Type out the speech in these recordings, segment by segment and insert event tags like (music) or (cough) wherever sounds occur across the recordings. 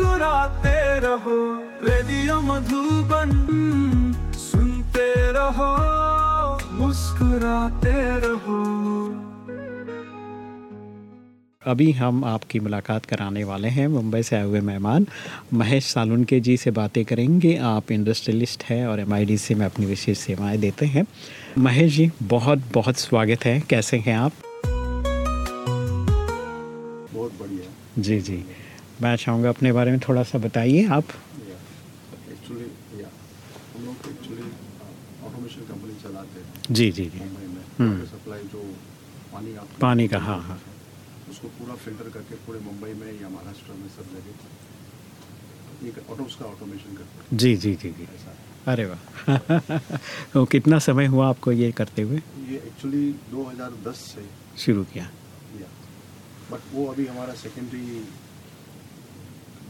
मुस्कुराते रहो रेडियो मधुबन सुनते रहो मुस्कुराते रहो। अभी हम आपकी मुलाकात कराने वाले हैं मुंबई से आए हुए मेहमान। महेश सालुनके जी से बातें करेंगे। आप इंडस्ट्रियलिस्ट हैं और एम में अपनी विशेष सेवाएँ देते हैं। महेश जी बहुत बहुत स्वागत है। कैसे हैं आप? बहुत बढ़िया। जी जी। मैं चाहूँगा अपने बारे में थोड़ा सा बताइए आप। एक्चुअली हम लोग एक्चुअली ऑटोमेशन कंपनी चलाते हैं। जी जी जी। में। हम्म। सप्लाई जो पानी आप पानी का, हाँ, हाँ। उसको पूरा फ़िल्टर करके पूरे मुंबई में या महाराष्ट्र में सब जगह एक ऑटोस का ऑटोमेशन करते हैं। जी जी जी जी। अरे वाह। (laughs) तो कितना समय हुआ आपको ये करते हुए? ये एक्चुअली 2010 से शुरू किया। बट वो अभी हमारा secondary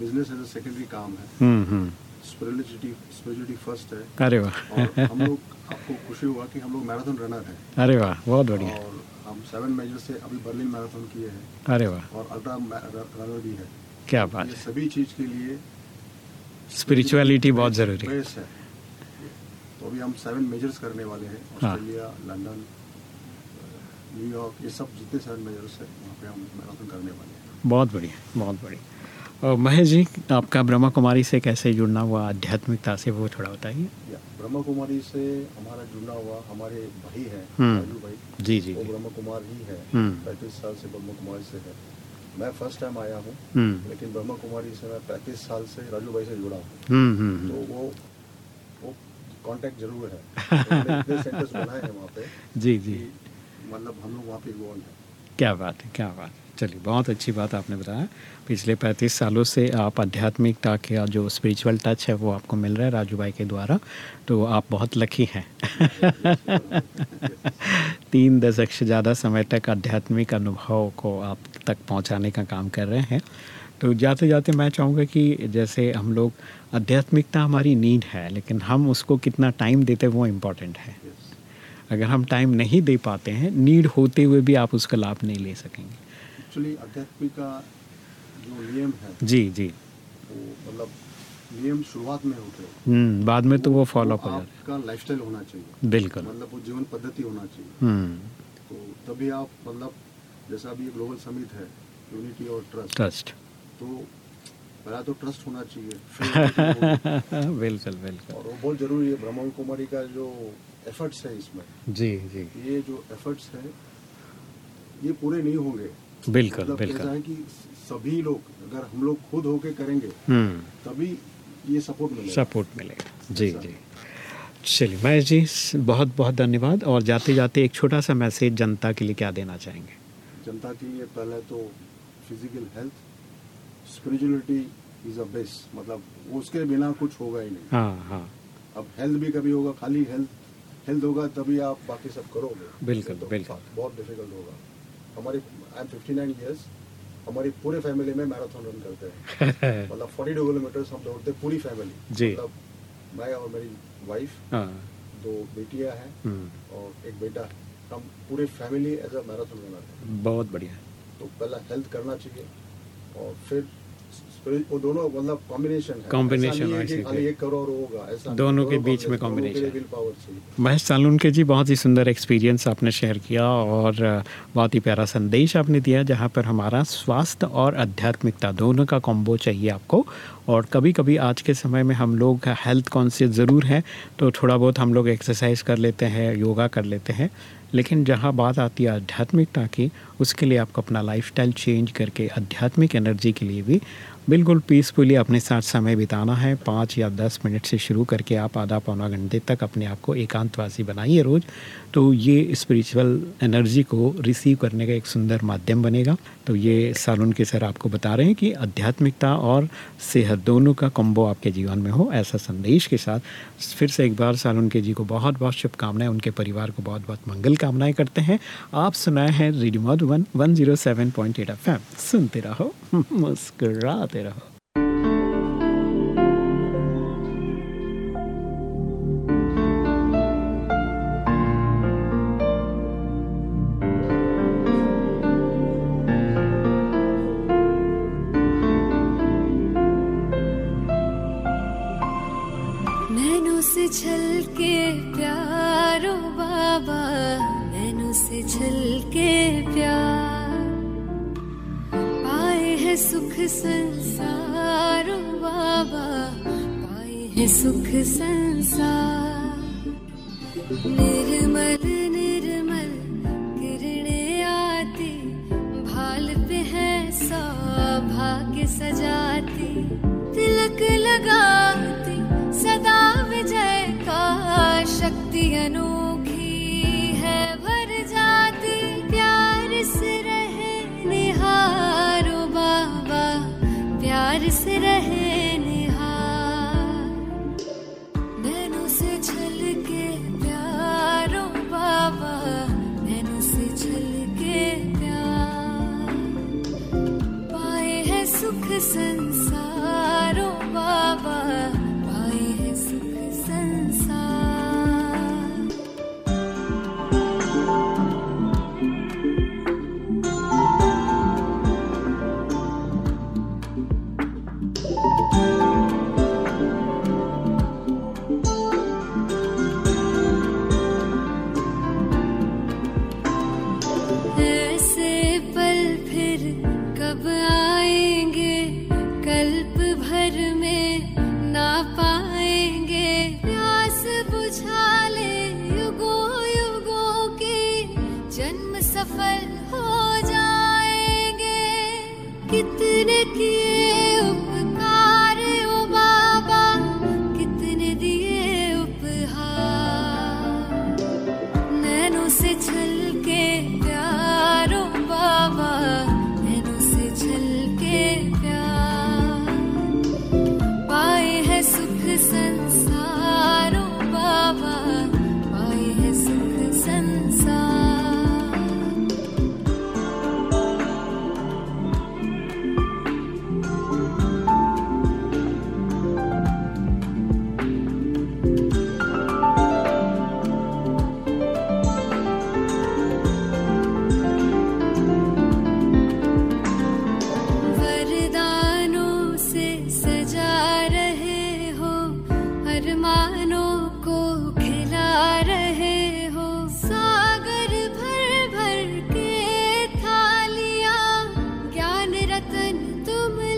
business as a secondary काम है। स्पिरिचुअलिटी स्पिरिचुअलिटी फ़र्स्ट है। अरे वाह। हम लोग आपको खुशी हुआ कि हम लोग मैराथन रनर हैं। अरे वाह बहुत बढ़िया। और हम सेवन मेजर से अभी बर्लिन मैराथन किए हैं। अरे वाह। और अल्ट्रा रनर भी है। क्या बात है। सभी चीज़ के लिए स्पिरिचुअलिटी बहुत ज़रूरी। है। तो अभी हम सेवन मेजर्स करने वाले हैं। हाँ। ऑस्ट्रेलिया लंदन न्यूयॉर्क ये सब जितने सेवन मेजर्स है वहाँ पे हम मैराथन करने वाले हैं। बहुत बढ़िया बहुत बढ़िया। महेश जी आपका ब्रह्मा कुमारी से कैसे जुड़ना हुआ? आध्यात्मिकता से वो थोड़ा बताइए। ब्रह्मा कुमारी से हमारा जुड़ना हुआ हमारे भाई है हम्म। राजू भाई। जी जी वो ब्रह्मा कुमार ही है। हम्म। पैंतीस साल से ब्रह्मा कुमारी से है। मैं फ़र्स्ट टाइम आया हूँ हम्म। लेकिन ब्रह्मा कुमारी से मैं पैंतीस साल से राजू भाई से जुड़ा हूँ। तो। वो वो कांटेक्ट ज़रूर है। (laughs) तो सेंटर्स बनाए हैं वहाँ पे जी जी। मतलब हम लोग वहाँ पे इन्वॉल्व हैं। क्या बात है, क्या बात है। चलिए, बहुत अच्छी बात आपने बताया। पिछले पैंतीस सालों से आप आध्यात्मिकता का जो स्पिरिचुअल टच है, वो आपको मिल रहा है राजू भाई के द्वारा। तो आप बहुत लकी हैं। (laughs) तीन दशक से ज़्यादा समय तक आध्यात्मिक अनुभव को आप तक पहुँचाने का काम कर रहे हैं। तो जाते जाते मैं चाहूँगा कि जैसे हम लोग आध्यात्मिकता हमारी नीड है, लेकिन हम उसको कितना टाइम देते वो इम्पोर्टेंट है। अगर हम टाइम नहीं दे पाते हैं नीड होते हुए भी आप उसका लाभ नहीं ले सकेंगे। एक्चुअली अध्यात्म का जो नियम है जी जी। मतलब नियम शुरुआत में होते हैं। हम्म बाद में तो वो फॉलो अप हो जाता आपका लाइफस्टाइल होना चाहिए। बिल्कुल। मतलब वो जीवन पद्धति होना चाहिए। हम्म। तो तभी आप मतलब जैसा अभी ग्लोबल समिट है यूनिटी और ट्रस्ट ट्रस्ट तो पहला तो ट्रस्ट होना चाहिए। (laughs) बिल्कुल बिल्कुल। और वो बहुत ज़रूरी है ब्रह्मा कुमारी का जो एफर्ट्स है इसमें जी जी। ये जो एफर्ट्स है ये पूरे नहीं होंगे। बिल्कुल मतलब बिल्कुल। है कि सभी लोग अगर हम लोग खुद होके करेंगे हम्म। तभी ये सपोर्ट मिलेगा। सपोर्ट मिलेगा। जी जी। चलिए महेश जी बहुत बहुत धन्यवाद और जाते जाते एक छोटा सा मैसेज जनता के लिए क्या देना चाहेंगे? जनता के लिए पहले तो physical health spirituality is a base मतलब उसके बिना कुछ होगा ही नहीं। हाँ हाँ। अब हेल्थ भी कभी होगा खाली हेल्थ हेल्थ होगा तभी आप बाकी सब करोगे। बिल्कुल, तो बिल्कुल। बहुत डिफ़िकल्ट होगा। हमारी I am fifty nine years हमारी पूरे फैमिली में मैराथन रन करते हैं। (laughs) मतलब फोर्टी टू किलोमीटर हम दौड़ते पूरी फैमिली जी। मतलब मैं और मेरी वाइफ हाँ। दो बेटियाँ हैं हम्म। और एक बेटा है। हम पूरे family as a marathon runner हैं। बहुत बढ़िया। तो पहला हेल्थ करना चाहिए और फिर spirit- वो दोनों मतलब कॉम्बिनेशन Combination ऐसा नहीं कि वैसे खाली भी। एक करो और होगा ऐसा नहीं। दोनों के बीच में दोनों के लिए combination। विल पावर चाहिए महेश सालुनके जी बहुत ही सुंदर एक्सपीरियंस आपने शेयर किया और बहुत ही प्यारा संदेश आपने दिया जहाँ पर हमारा स्वास्थ्य और आध्यात्मिकता दोनों का कॉम्बो चाहिए आपको और कभी कभी आज के समय में हम लोग हेल्थ कॉन्शियस ज़रूर हैं तो थोड़ा बहुत हम लोग एक्सरसाइज कर लेते हैं योगा कर लेते हैं लेकिन जहाँ बात आती है आध्यात्मिकता की उसके लिए आपको अपना लाइफस्टाइल चेंज करके आध्यात्मिक एनर्जी के लिए भी बिल्कुल पीसफुली अपने साथ समय बिताना है। पाँच या दस मिनट से शुरू करके आप आधा पौना घंटे तक अपने आप को एकांतवासी बनाइए रोज़। तो ये स्पिरिचुअल एनर्जी को रिसीव करने का एक सुंदर माध्यम बनेगा। तो ये सालून के सर आपको बता रहे हैं कि आध्यात्मिकता और सेहत दोनों का कम्बो आपके जीवन में हो, ऐसा संदेश के साथ। फिर से एक बार सालून के जी को बहुत बहुत शुभकामनाएँ, उनके परिवार को बहुत बहुत मंगल कामनाएँ करते हैं। आप सुनाए हैं radio Madhuban one zero seven point eight F सुनते रहो, (laughs) मुस्कुराते। रहो सुख संसार। निर्मल निर्मल किरणे आती भाल पे है सौभाग्य सजाती। तिलक लगाती संसारो कितने किए उपकार ओ बाबा कितने दिए उपहार। नैनों से tenho tomado.